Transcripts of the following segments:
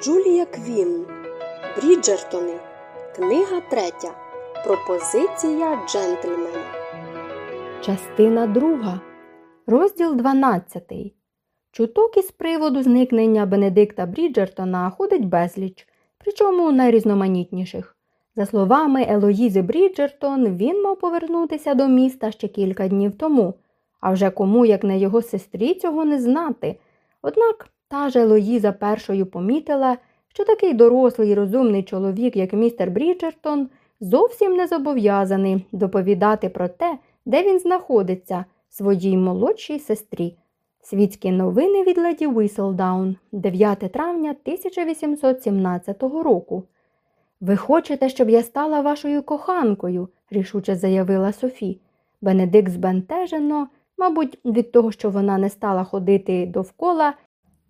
Джулія Квін. Бріджертони. Книга третя. Пропозиція джентльмена. Частина друга. Розділ 12. Чуток із приводу зникнення Бенедикта Бріджертона ходить безліч, причому найрізноманітніших. За словами Елоїзи Бріджертон, він мав повернутися до міста ще кілька днів тому, а вже кому, як не його сестрі, цього не знати. Однак та ж Елоїза першою помітила, що такий дорослий і розумний чоловік, як містер Бріджертон, зовсім не зобов'язаний доповідати про те, де він знаходиться, своїй молодшій сестрі. Світські новини від леді Віселдаун, 9 травня 1817 року. Ви хочете, щоб я стала вашою коханкою, рішуче заявила Софі. Бенедикт збентежено, мабуть, від того, що вона не стала ходити довкола,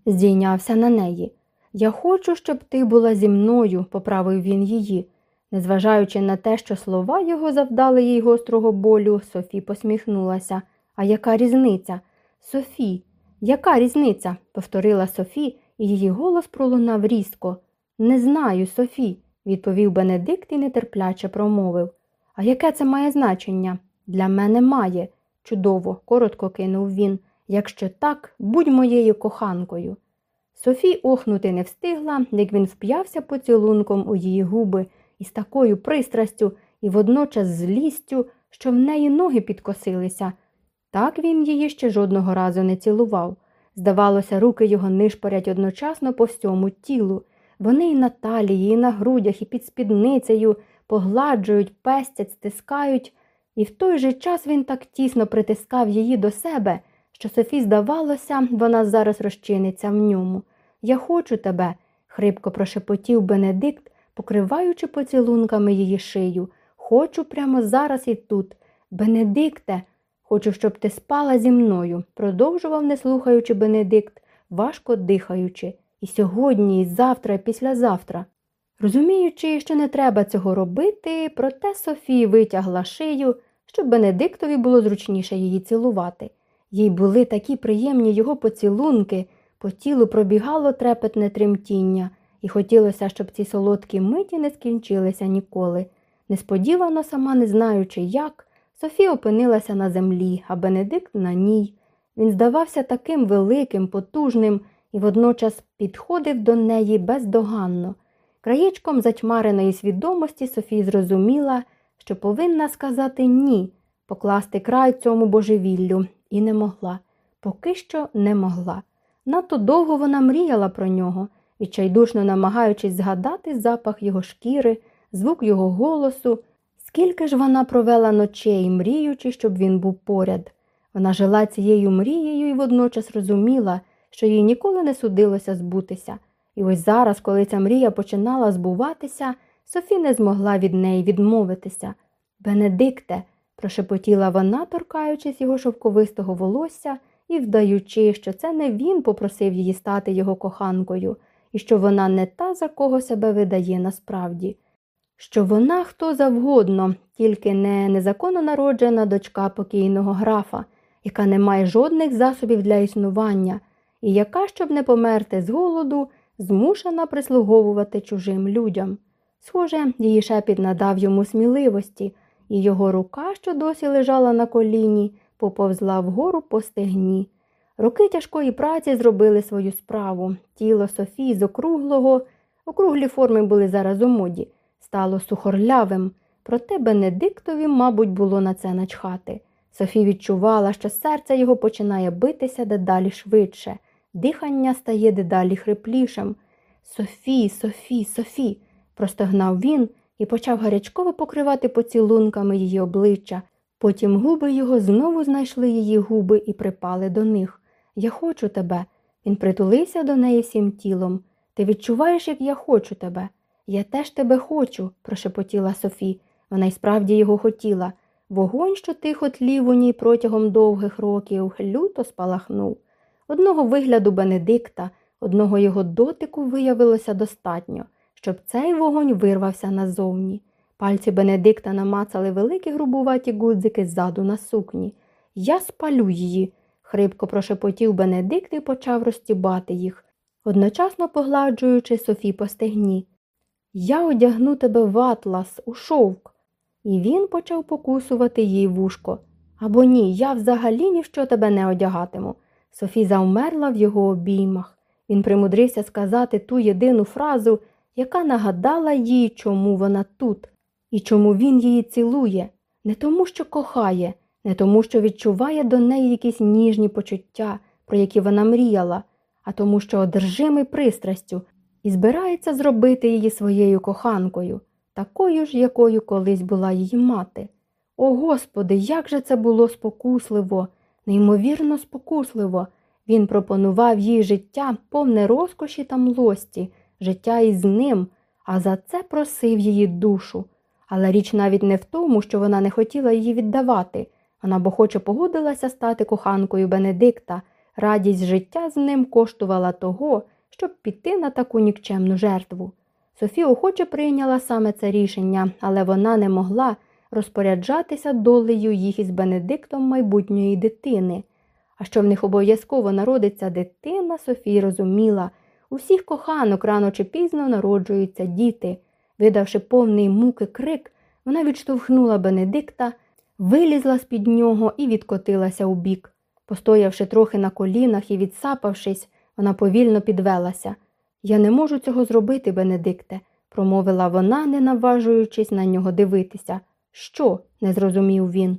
здійнявся на неї. Я хочу, щоб ти була зі мною, поправив він її. Незважаючи на те, що слова його завдали їй гострого болю, Софі посміхнулася. А яка різниця? Софі, яка різниця? повторила Софі, і її голос пролунав різко. Не знаю, Софі, відповів Бенедикт і нетерпляче промовив. А яке це має значення? Для мене має. Чудово, коротко кинув він. Якщо так, будь моєю коханкою. Софі охнути не встигла, як він вп'явся поцілунком у її губи із такою пристрастю і водночас злістю, що в неї ноги підкосилися. Так він її ще жодного разу не цілував. Здавалося, руки його нишпорять одночасно по всьому тілу. Вони і на талії, і на грудях, і під спідницею погладжують, пестять, стискають, і в той же час він так тісно притискав її до себе, що Софі здавалося, вона зараз розчиниться в ньому. Я хочу тебе, хрипко прошепотів Бенедикт, покриваючи поцілунками її шию. Хочу прямо зараз і тут. Бенедикте, хочу, щоб ти спала зі мною, продовжував, не слухаючи Бенедикт, важко дихаючи, і сьогодні, і завтра, і післязавтра. Розуміючи, що не треба цього робити, проте Софія витягла шию, щоб Бенедиктові було зручніше її цілувати. Їй були такі приємні його поцілунки, по тілу пробігало трепетне тремтіння, і хотілося, щоб ці солодкі миті не скінчилися ніколи. Несподівано, сама не знаючи як, Софія опинилася на землі, а Бенедикт на ній. Він здавався таким великим, потужним і водночас підходив до неї бездоганно. Краєчком затьмареної свідомості Софія зрозуміла, що повинна сказати ні, покласти край цьому божевіллю, і не могла, поки що не могла. Надто довго вона мріяла про нього, відчайдушно намагаючись згадати запах його шкіри, звук його голосу, скільки ж вона провела ночей, мріючи, щоб він був поряд. Вона жила цією мрією і водночас розуміла, що їй ніколи не судилося збутися. І ось зараз, коли ця мрія починала збуватися, Софі не змогла від неї відмовитися. Бенедикте, прошепотіла вона, торкаючись його шовковистого волосся і вдаючи, що це не він попросив її стати його коханкою, і що вона не та, за кого себе видає насправді, що вона хто завгодно, тільки не незаконно народжена дочка покійного графа, яка не має жодних засобів для існування, і яка, щоб не померти з голоду, змушена прислуговувати чужим людям. Схоже, її шепіт надав йому сміливості, і його рука, що досі лежала на коліні, поповзла вгору по стегні. Роки тяжкої праці зробили свою справу. Тіло Софії з округлого, округлі форми були зараз у моді, стало сухорлявим, проте Бенедиктові, мабуть, було на це начхати. Софі відчувала, що серце його починає битися дедалі швидше, дихання стає дедалі хриплішим. Софі, Софі, Софі, простогнав він і почав гарячково покривати поцілунками її обличчя. Потім губи його знову знайшли її губи і припали до них. Я хочу тебе. Він притулився до неї всім тілом. Ти відчуваєш, як я хочу тебе. Я теж тебе хочу, прошепотіла Софі. Вона й справді його хотіла. Вогонь, що тихо тлів у ній протягом довгих років, люто спалахнув. Одного вигляду Бенедикта, одного його дотику виявилося достатньо, щоб цей вогонь вирвався назовні. Пальці Бенедикта намацали великі грубуваті гудзики ззаду на сукні. Я спалю її, хрипко прошепотів Бенедикт і почав розтібати їх. одночасно погладжуючи Софі по стегні. Я одягну тебе в атлас, у шовк. І він почав покусувати їй вушко. Або ні, я взагалі ні в що тебе не одягатиму. Софі завмерла в його обіймах. Він примудрився сказати ту єдину фразу, яка нагадала їй, чому вона тут, і чому він її цілує, не тому, що кохає, не тому, що відчуває до неї якісь ніжні почуття, про які вона мріяла, а тому, що одержимий пристрастю і збирається зробити її своєю коханкою, такою ж, якою колись була її мати. О Господи, як же це було спокусливо, неймовірно спокусливо. Він пропонував їй життя, повне розкоші та млості, життя із ним, а за це просив її душу. Але річ навіть не в тому, що вона не хотіла її віддавати. Вона б охоче погодилася стати коханкою Бенедикта. Радість життя з ним коштувала того, щоб піти на таку нікчемну жертву. Софія охоче прийняла саме це рішення, але вона не могла розпоряджатися долею їх із Бенедиктом майбутньої дитини. А що в них обов'язково народиться дитина, Софія розуміла. У всіх коханок рано чи пізно народжуються діти. Видавши повний муки крик, вона відштовхнула Бенедикта, вилізла з під нього і відкотилася у бік. Постоявши трохи на колінах і відсапавшись, вона повільно підвелася. Я не можу цього зробити, Бенедикте, промовила вона, не наважуючись на нього дивитися. Що? не зрозумів він.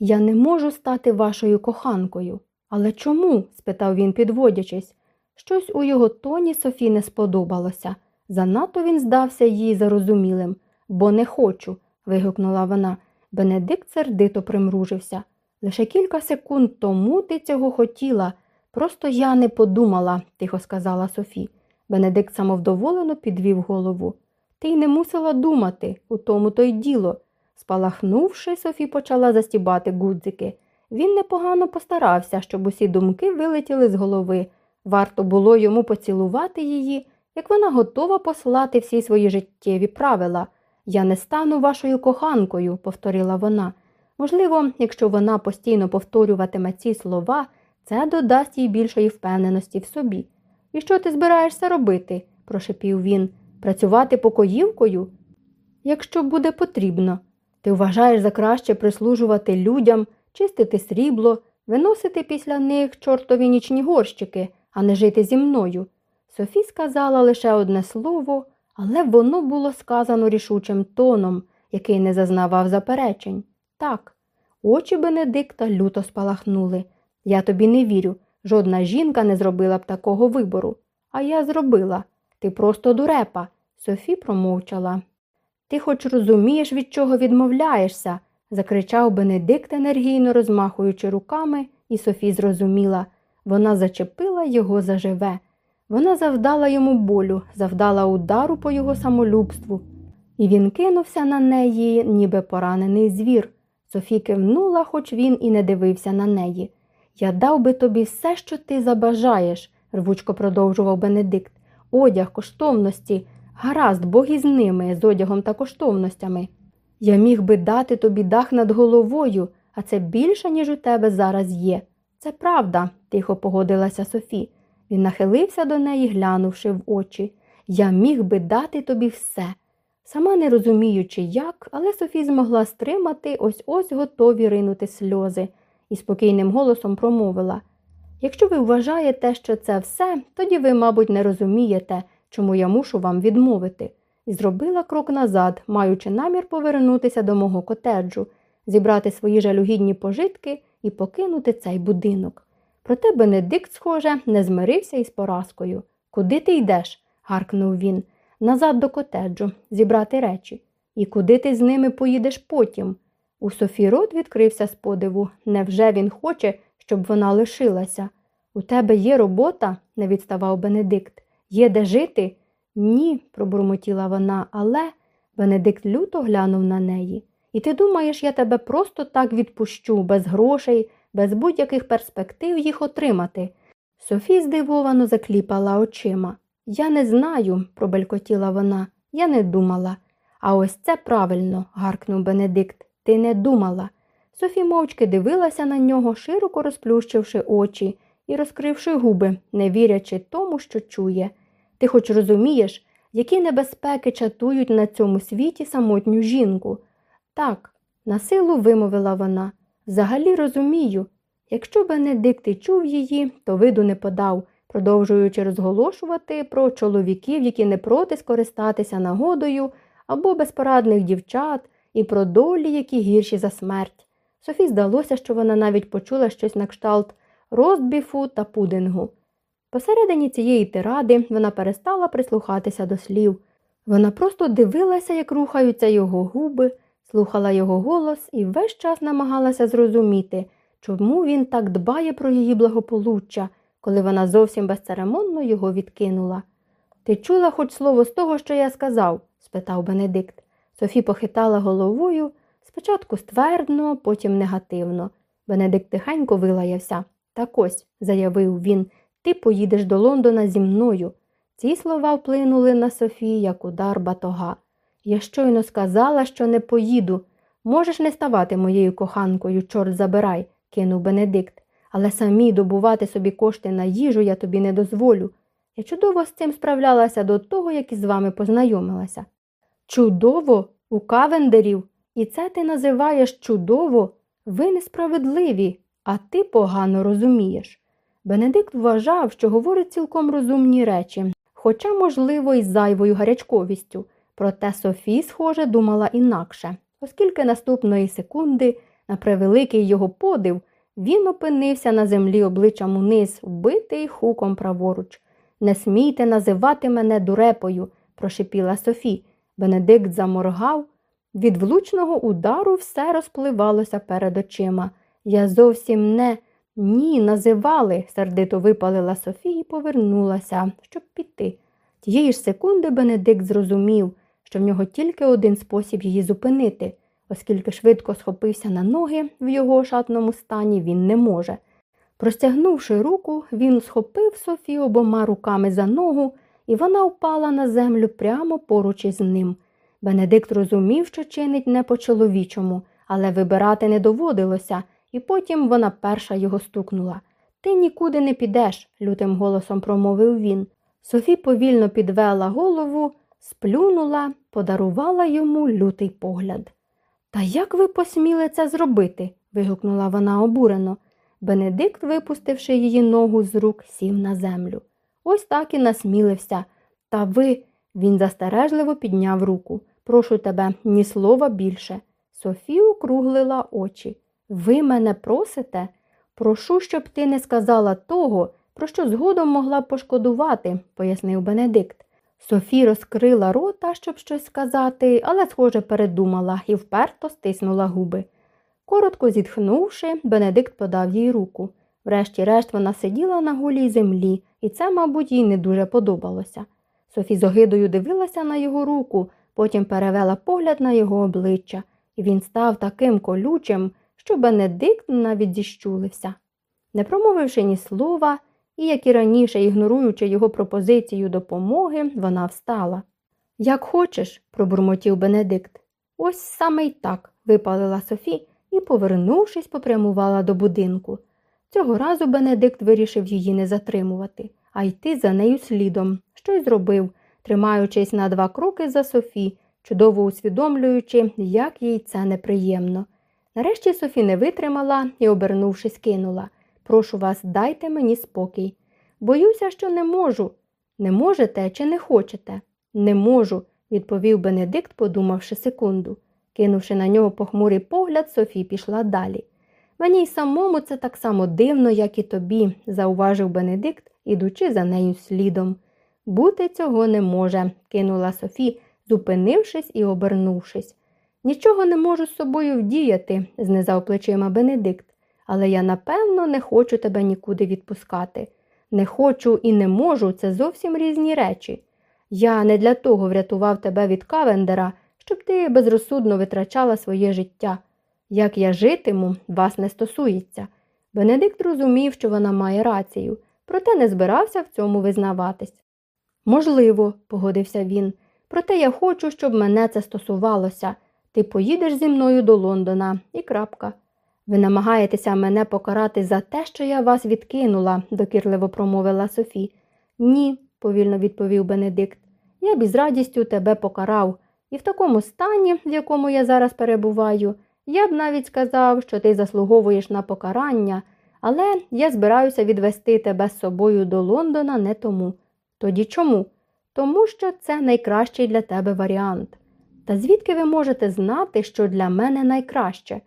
Я не можу стати вашою коханкою. Але чому? спитав він, підводячись. Щось у його тоні Софі не сподобалося. Занадто він здався їй зарозумілим. Бо не хочу. вигукнула вона. Бенедикт сердито примружився. Лише кілька секунд тому ти цього хотіла. Просто я не подумала, тихо сказала Софі. Бенедикт самовдоволено підвів голову. Ти й не мусила думати, у тому то й діло. Спалахнувши, Софі почала застібати гудзики. Він непогано постарався, щоб усі думки вилетіли з голови. Варто було йому поцілувати її, як вона готова послати всі свої життєві правила. Я не стану вашою коханкою, повторила вона. Можливо, якщо вона постійно повторюватиме ці слова, це додасть їй більшої впевненості в собі. І що ти збираєшся робити? прошепів він. Працювати покоївкою? Якщо буде потрібно. Ти вважаєш за краще прислужувати людям, чистити срібло, виносити після них чортові нічні горщики, а не жити зі мною. Софі сказала лише одне слово, але воно було сказано рішучим тоном, який не зазнавав заперечень. Так, очі Бенедикта люто спалахнули. Я тобі не вірю. Жодна жінка не зробила б такого вибору. А я зробила. Ти просто дурепа. Софі промовчала. Ти хоч розумієш, від чого відмовляєшся, закричав Бенедикт, енергійно розмахуючи руками, і Софі зрозуміла. Вона зачепила його заживе. Вона завдала йому болю, завдала удару по його самолюбству, і він кинувся на неї, ніби поранений звір. Софі кивнула, хоч він і не дивився на неї. Я дав би тобі все, що ти забажаєш, рвучко продовжував Бенедикт. Одяг, коштовності, гаразд, Бог із ними, з одягом та коштовностями. Я міг би дати тобі дах над головою, а це більше, ніж у тебе зараз є. Це правда, тихо погодилася Софі. Він нахилився до неї, глянувши в очі. Я міг би дати тобі все. Сама не розуміючи, як, але Софі змогла стримати ось ось готові ринути сльози, і спокійним голосом промовила Якщо ви вважаєте, що це все, тоді ви, мабуть, не розумієте, чому я мушу вам відмовити. І зробила крок назад, маючи намір повернутися до мого котеджу, зібрати свої жалюгідні пожитки і покинути цей будинок. Проте Бенедикт, схоже, не змирився із поразкою. Куди ти йдеш? гаркнув він. Назад до котеджу, зібрати речі. І куди ти з ними поїдеш потім? У Софі рот відкрився з подиву. Невже він хоче, щоб вона лишилася? У тебе є робота? не відставав Бенедикт. Є де жити? Ні, пробурмотіла вона, але Бенедикт люто глянув на неї. І ти думаєш, я тебе просто так відпущу, без грошей, без будь-яких перспектив їх отримати. Софі здивовано закліпала очима. Я не знаю, пробелькотіла вона, я не думала. А ось це правильно, гаркнув Бенедикт. Ти не думала. Софі мовчки дивилася на нього, широко розплющивши очі, і розкривши губи, не вірячи тому, що чує. Ти хоч розумієш, які небезпеки чатують на цьому світі самотню жінку? Так, на силу вимовила вона. Взагалі розумію. Якщо Бенедикт і чув її, то виду не подав, продовжуючи розголошувати про чоловіків, які не проти скористатися нагодою, або безпорадних дівчат, і про долі, які гірші за смерть. Софі здалося, що вона навіть почула щось на кшталт розбіфу та пудингу. Посередині цієї тиради вона перестала прислухатися до слів. Вона просто дивилася, як рухаються його губи, слухала його голос і весь час намагалася зрозуміти, чому він так дбає про її благополуччя, коли вона зовсім безцеремонно його відкинула. Ти чула хоч слово з того, що я сказав? спитав Бенедикт. Софі похитала головою, спочатку ствердно, потім негативно. Бенедикт тихенько вилаявся. Так ось, заявив він, ти поїдеш до Лондона зі мною. Ці слова вплинули на Софію, як удар батога. Я щойно сказала, що не поїду. Можеш не ставати моєю коханкою, чорт забирай, кинув Бенедикт, але самі добувати собі кошти на їжу я тобі не дозволю. Я чудово з цим справлялася до того, як із вами познайомилася. Чудово, у кавендерів, і це ти називаєш чудово, ви несправедливі, а ти погано розумієш. Бенедикт вважав, що говорить цілком розумні речі, хоча, можливо, й зайвою гарячковістю. Проте Софі, схоже, думала інакше, оскільки наступної секунди, на превеликий його подив, він опинився на землі обличчям униз, вбитий хуком праворуч. Не смійте називати мене дурепою, прошипіла Софі. Бенедикт заморгав. Від влучного удару все розпливалося перед очима. Я зовсім не ні, називали, сердито випалила Софія і повернулася, щоб піти. Тієї ж секунди Бенедикт зрозумів, що в нього тільки один спосіб її зупинити, оскільки швидко схопився на ноги в його ошатному стані, він не може. Простягнувши руку, він схопив Софію обома руками за ногу, і вона впала на землю прямо поруч із ним. Бенедикт розумів, що чинить не по-чоловічому, але вибирати не доводилося, і потім вона перша його стукнула. Ти нікуди не підеш, лютим голосом промовив він. Софі повільно підвела голову, сплюнула, подарувала йому лютий погляд. Та як ви посміли це зробити? вигукнула вона обурено. Бенедикт, випустивши її ногу з рук, сів на землю. Ось так і насмілився. Та ви. Він застережливо підняв руку. Прошу тебе, ні слова більше. Софія округлила очі. Ви мене просите? Прошу, щоб ти не сказала того, про що згодом могла б пошкодувати, пояснив Бенедикт. Софі розкрила рота, щоб щось сказати, але, схоже, передумала і вперто стиснула губи. Коротко зітхнувши, Бенедикт подав їй руку. Врешті-решт вона сиділа на голій землі, і це, мабуть, їй не дуже подобалося. Софі з огидою дивилася на його руку, потім перевела погляд на його обличчя, і він став таким колючим, що Бенедикт навіть зіщулився. Не промовивши ні слова, і, як і раніше, ігноруючи його пропозицію допомоги, вона встала. Як хочеш, пробурмотів Бенедикт. Ось саме й так, випалила Софі і, повернувшись, попрямувала до будинку. Цього разу Бенедикт вирішив її не затримувати, а йти за нею слідом, що й зробив, тримаючись на два кроки за Софі, чудово усвідомлюючи, як їй це неприємно. Нарешті Софі не витримала і, обернувшись, кинула Прошу вас, дайте мені спокій. Боюся, що не можу. Не можете чи не хочете? Не можу, відповів Бенедикт, подумавши секунду. Кинувши на нього похмурий погляд, Софі пішла далі. Мені й самому це так само дивно, як і тобі, зауважив Бенедикт, ідучи за нею слідом. Бути цього не може, кинула Софі, зупинившись і обернувшись. Нічого не можу з собою вдіяти, знизав плечима Бенедикт, але я напевно не хочу тебе нікуди відпускати. Не хочу і не можу це зовсім різні речі. Я не для того врятував тебе від Кавендера, щоб ти безрозсудно витрачала своє життя. Як я житиму, вас не стосується. Бенедикт розумів, що вона має рацію, проте не збирався в цьому визнаватись. Можливо, погодився він, проте я хочу, щоб мене це стосувалося. Ти поїдеш зі мною до Лондона і крапка. Ви намагаєтеся мене покарати за те, що я вас відкинула, докірливо промовила Софі. Ні, повільно відповів Бенедикт. Я б із радістю тебе покарав, і в такому стані, в якому я зараз перебуваю, я б навіть сказав, що ти заслуговуєш на покарання, але я збираюся відвести тебе з собою до Лондона не тому. Тоді чому? Тому що це найкращий для тебе варіант. Та звідки ви можете знати, що для мене найкраще?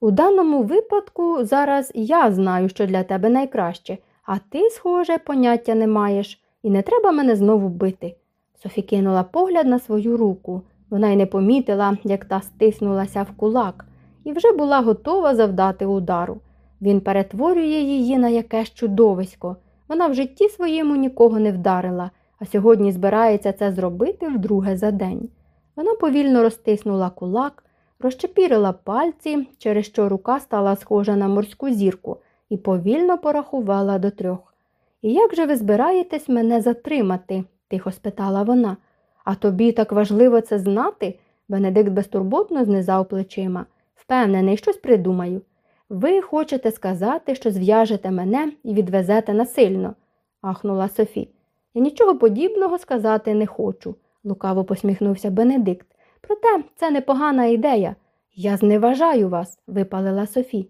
У даному випадку зараз я знаю, що для тебе найкраще, а ти, схоже, поняття не маєш, і не треба мене знову бити. Софі кинула погляд на свою руку. Вона й не помітила, як та стиснулася в кулак, і вже була готова завдати удару. Він перетворює її на якесь чудовисько. Вона в житті своєму нікого не вдарила, а сьогодні збирається це зробити вдруге за день. Вона повільно розтиснула кулак, розчепірила пальці, через що рука стала схожа на морську зірку, і повільно порахувала до трьох. І як же ви збираєтесь мене затримати? тихо спитала вона. А тобі так важливо це знати? Бенедикт безтурботно знизав плечима. Впевнений, щось придумаю. Ви хочете сказати, що зв'яжете мене і відвезете насильно, ахнула Софі. Я нічого подібного сказати не хочу, лукаво посміхнувся Бенедикт. Проте це непогана ідея. Я зневажаю вас, випалила Софі.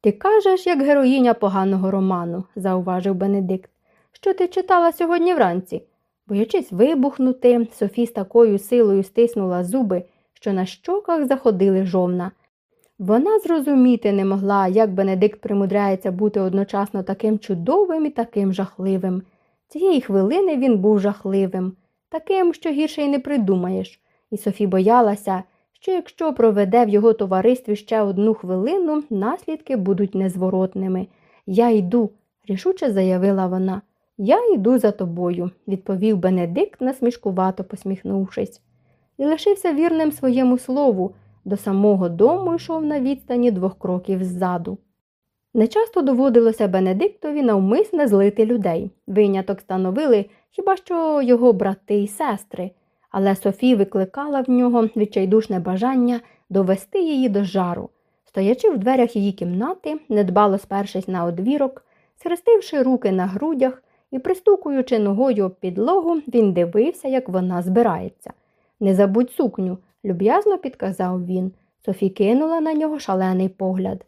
Ти кажеш, як героїня поганого роману, зауважив Бенедикт. Що ти читала сьогодні вранці? Боячись вибухнути, Софі з такою силою стиснула зуби, що на щоках заходили жовна. Вона зрозуміти не могла, як Бенедикт примудряється бути одночасно таким чудовим і таким жахливим. Цієї хвилини він був жахливим, таким, що гірше й не придумаєш, і Софі боялася, що якщо проведе в його товаристві ще одну хвилину, наслідки будуть незворотними. Я йду, рішуче заявила вона. Я йду за тобою, відповів Бенедикт, насмішкувато посміхнувшись, і лишився вірним своєму слову. До самого дому йшов на відстані двох кроків ззаду. Нечасто доводилося Бенедиктові навмисне злити людей. Виняток становили хіба що його брати і сестри, але Софі викликала в нього відчайдушне бажання довести її до жару. Стоячи в дверях її кімнати, недбало спершись на одвірок, схрестивши руки на грудях і пристукуючи ногою об підлогу, він дивився, як вона збирається. Не забудь сукню, люб'язно підказав він. Софі кинула на нього шалений погляд.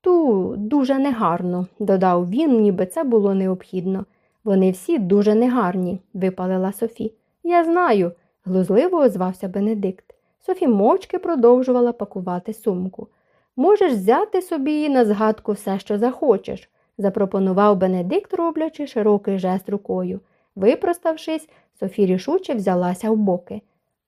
Ту дуже негарно, додав він, ніби це було необхідно. Вони всі дуже негарні, випалила Софі. Я знаю, глузливо озвався Бенедикт. Софі мовчки продовжувала пакувати сумку. Можеш взяти собі на згадку все, що захочеш, запропонував Бенедикт, роблячи широкий жест рукою. Випроставшись, Софі рішуче взялася в боки.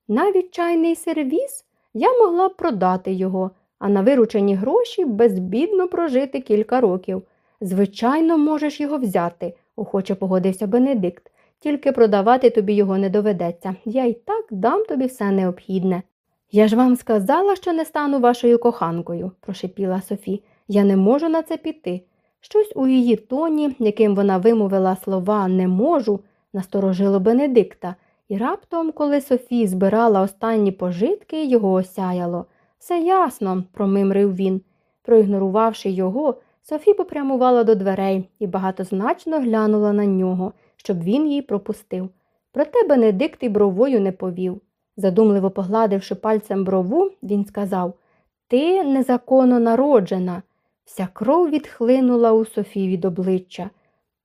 Навіть чайний сервіс я могла б продати його, а на виручені гроші безбідно прожити кілька років. Звичайно, можеш його взяти, охоче погодився Бенедикт, тільки продавати тобі його не доведеться. Я й так дам тобі все необхідне. Я ж вам сказала, що не стану вашою коханкою, прошепіла Софі. Я не можу на це піти. Щось у її тоні, яким вона вимовила слова не можу, насторожило Бенедикта. І раптом, коли Софі збирала останні пожитки, його осяяло. Все ясно, промимрив він. Проігнорувавши його, Софі попрямувала до дверей і багатозначно глянула на нього, щоб він її пропустив. Проте Бенедикт і бровою не повів. Задумливо погладивши пальцем брову, він сказав Ти незаконно народжена. Вся кров відхлинула у Софі від обличчя.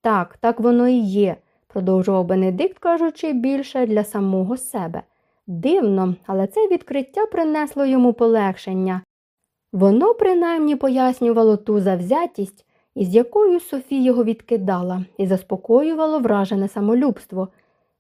Так, так воно і є продовжував Бенедикт, кажучи більше для самого себе. Дивно, але це відкриття принесло йому полегшення. Воно принаймні пояснювало ту завзятість, із якою Софі його відкидала, і заспокоювало вражене самолюбство.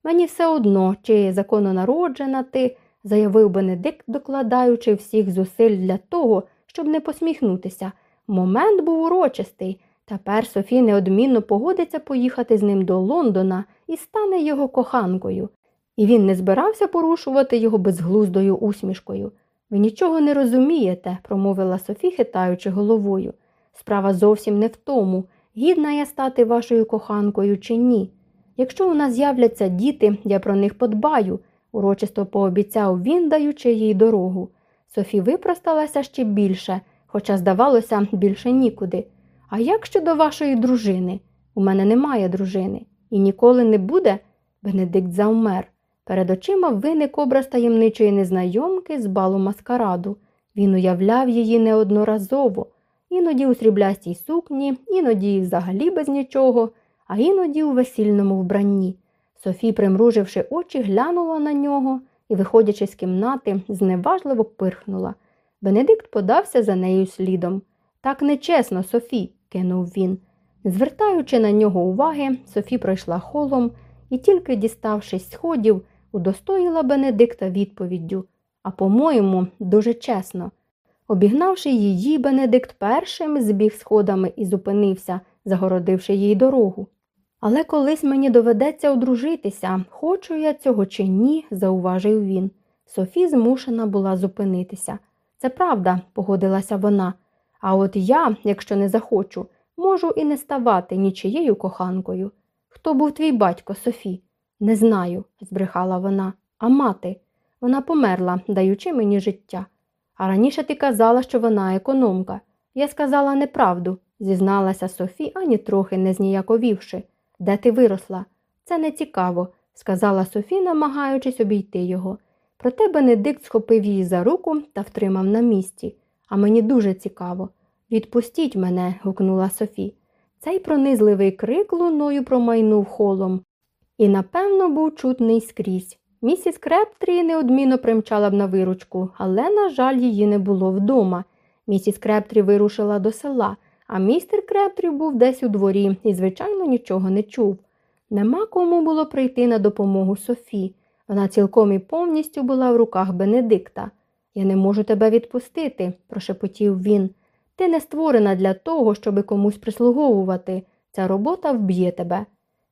Мені все одно, чи закононароджена ти, заявив Бенедикт, докладаючи всіх зусиль для того, щоб не посміхнутися. Момент був урочистий, Тепер Софі неодмінно погодиться поїхати з ним до Лондона і стане його коханкою, і він не збирався порушувати його безглуздою усмішкою. Ви нічого не розумієте, промовила Софі, хитаючи головою. Справа зовсім не в тому, гідна я стати вашою коханкою чи ні. Якщо у нас з'являться діти, я про них подбаю, урочисто пообіцяв він, даючи їй дорогу. Софі випросталася ще більше, хоча, здавалося, більше нікуди. А як щодо вашої дружини? У мене немає дружини. І ніколи не буде? Бенедикт завмер. Перед очима виник образ таємничої незнайомки з балу маскараду. Він уявляв її неодноразово, іноді у сріблястій сукні, іноді взагалі без нічого, а іноді у весільному вбранні. Софі, примруживши очі, глянула на нього і, виходячи з кімнати, зневажливо пирхнула. Бенедикт подався за нею слідом. Так нечесно, Софі, кинув він. Звертаючи на нього уваги, Софі пройшла холом і, тільки діставшись сходів, удостоїла Бенедикта відповіддю. А по-моєму, дуже чесно. Обігнавши її, Бенедикт першим збіг сходами і зупинився, загородивши їй дорогу. Але колись мені доведеться одружитися, хочу я цього чи ні, зауважив він. Софі змушена була зупинитися. Це правда, погодилася вона. А от я, якщо не захочу, можу і не ставати нічиєю коханкою. Хто був твій батько, Софі? Не знаю, збрехала вона. А мати? Вона померла, даючи мені життя. А раніше ти казала, що вона економка. Я сказала неправду, зізналася Софі, ані трохи не зніяковівши. Де ти виросла? Це не цікаво, сказала Софі, намагаючись обійти його. Проте Бенедикт схопив її за руку та втримав на місці. А мені дуже цікаво. Відпустіть мене, гукнула Софі. Цей пронизливий крик луною промайнув холом. І, напевно, був чутний скрізь. Місіс Крептрі неодмінно примчала б на виручку, але, на жаль, її не було вдома. Місіс Крептрі вирушила до села, а містер Крептрі був десь у дворі і, звичайно, нічого не чув. Нема кому було прийти на допомогу Софі. Вона цілком і повністю була в руках Бенедикта. Я не можу тебе відпустити, прошепотів він. Ти не створена для того, щоби комусь прислуговувати. Ця робота вб'є тебе.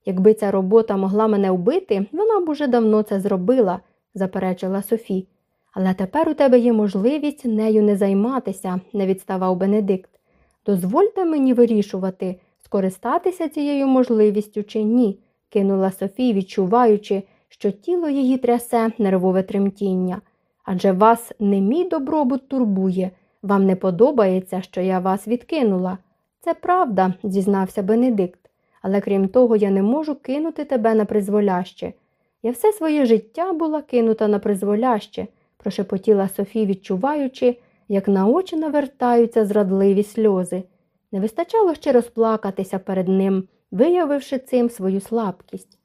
Якби ця робота могла мене вбити, вона б уже давно це зробила, заперечила Софі. Але тепер у тебе є можливість нею не займатися, не відставав Бенедикт. Дозвольте мені вирішувати, скористатися цією можливістю чи ні, кинула Софі, відчуваючи, що тіло її трясе нервове тремтіння. Адже вас не мій добробут турбує, вам не подобається, що я вас відкинула. Це правда, зізнався Бенедикт, але крім того, я не можу кинути тебе на призволяще. Я все своє життя була кинута на призволяще, прошепотіла Софі, відчуваючи, як на очі навертаються зрадливі сльози. Не вистачало ще розплакатися перед ним, виявивши цим свою слабкість.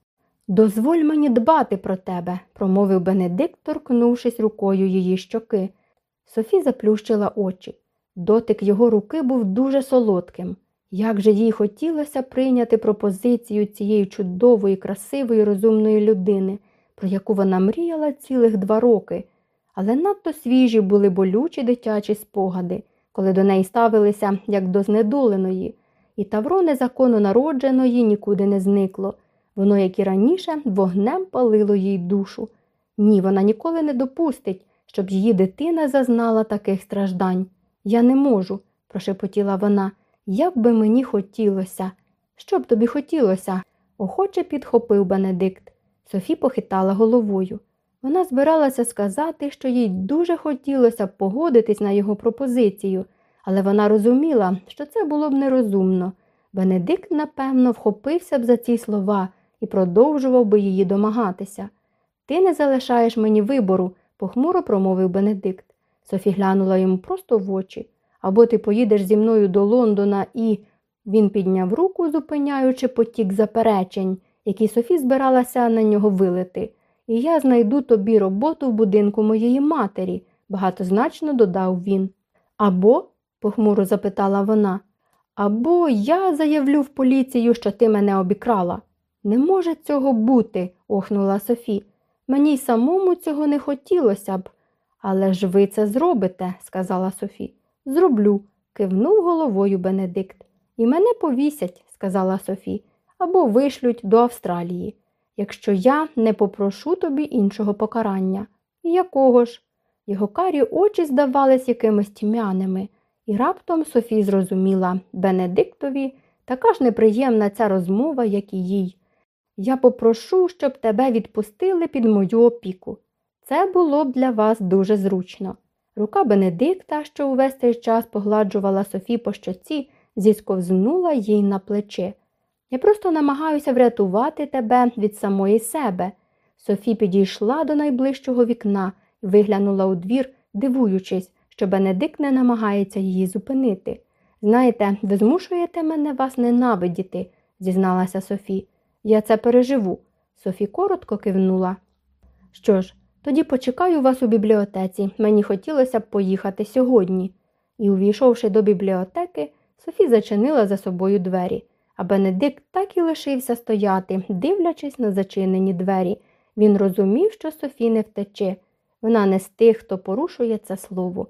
Дозволь мені дбати про тебе, промовив Бенедикт, торкнувшись рукою її щоки. Софі заплющила очі. Дотик його руки був дуже солодким. Як же їй хотілося прийняти пропозицію цієї чудової, красивої, розумної людини, про яку вона мріяла цілих два роки, але надто свіжі були болючі дитячі спогади, коли до неї ставилися як до знедоленої, і тавро незаконно народженої нікуди не зникло. Воно, як і раніше, вогнем палило їй душу. Ні, вона ніколи не допустить, щоб її дитина зазнала таких страждань. Я не можу, прошепотіла вона. Як би мені хотілося. Що б тобі хотілося? охоче підхопив Бенедикт. Софі похитала головою. Вона збиралася сказати, що їй дуже хотілося б погодитись на його пропозицію, але вона розуміла, що це було б нерозумно. Бенедикт, напевно, вхопився б за ці слова і продовжував би її домагатися. Ти не залишаєш мені вибору, похмуро промовив Бенедикт. Софі глянула йому просто в очі. Або ти поїдеш зі мною до Лондона і. Він підняв руку, зупиняючи потік заперечень, які Софі збиралася на нього вилити. І я знайду тобі роботу в будинку моєї матері, багатозначно додав він. Або, похмуро запитала вона, або я заявлю в поліцію, що ти мене обікрала. Не може цього бути, охнула Софі. Мені й самому цього не хотілося б. Але ж ви це зробите, сказала Софі. Зроблю, кивнув головою Бенедикт. І мене повісять, сказала Софі, або вишлють до Австралії, якщо я не попрошу тобі іншого покарання. І якого ж? Його карі очі здавались якимись тьмяними, і раптом Софі зрозуміла Бенедиктові така ж неприємна ця розмова, як і їй. Я попрошу, щоб тебе відпустили під мою опіку. Це було б для вас дуже зручно. Рука Бенедикта, що увесь цей час погладжувала Софі по щоці, зісковзнула їй на плече. Я просто намагаюся врятувати тебе від самої себе. Софі підійшла до найближчого вікна і виглянула у двір, дивуючись, що Бенедикт не намагається її зупинити. Знаєте, ви змушуєте мене вас ненавидіти, зізналася Софі. Я це переживу. Софі коротко кивнула. Що ж, тоді почекаю вас у бібліотеці. Мені хотілося б поїхати сьогодні. І, увійшовши до бібліотеки, Софі зачинила за собою двері, а Бенедикт так і лишився стояти, дивлячись на зачинені двері. Він розумів, що Софі не втече. Вона не з тих, хто порушує це слово.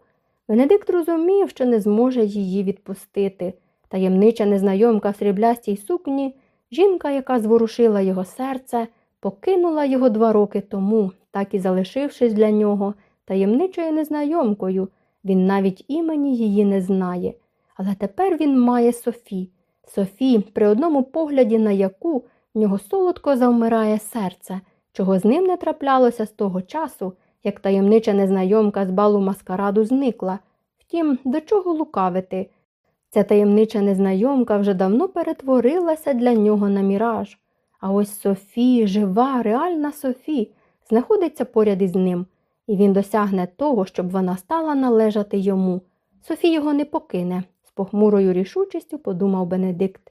Бенедикт розумів, що не зможе її відпустити. Таємнича незнайомка в сріблястій сукні, жінка, яка зворушила його серце, покинула його два роки тому, так і залишившись для нього таємничою незнайомкою. Він навіть імені її не знає. Але тепер він має Софі. Софі, при одному погляді на яку в нього солодко завмирає серце, чого з ним не траплялося з того часу, як таємнича незнайомка з балу маскараду зникла. Втім, до чого лукавити? Ця таємнича незнайомка вже давно перетворилася для нього на міраж. А ось Софі, жива, реальна Софі, знаходиться поряд із ним, і він досягне того, щоб вона стала належати йому. Софі його не покине, з похмурою рішучістю подумав Бенедикт.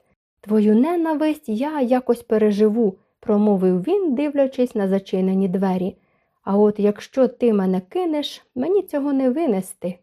Твою ненависть я якось переживу, промовив він, дивлячись на зачинені двері. А от якщо ти мене кинеш, мені цього не винести.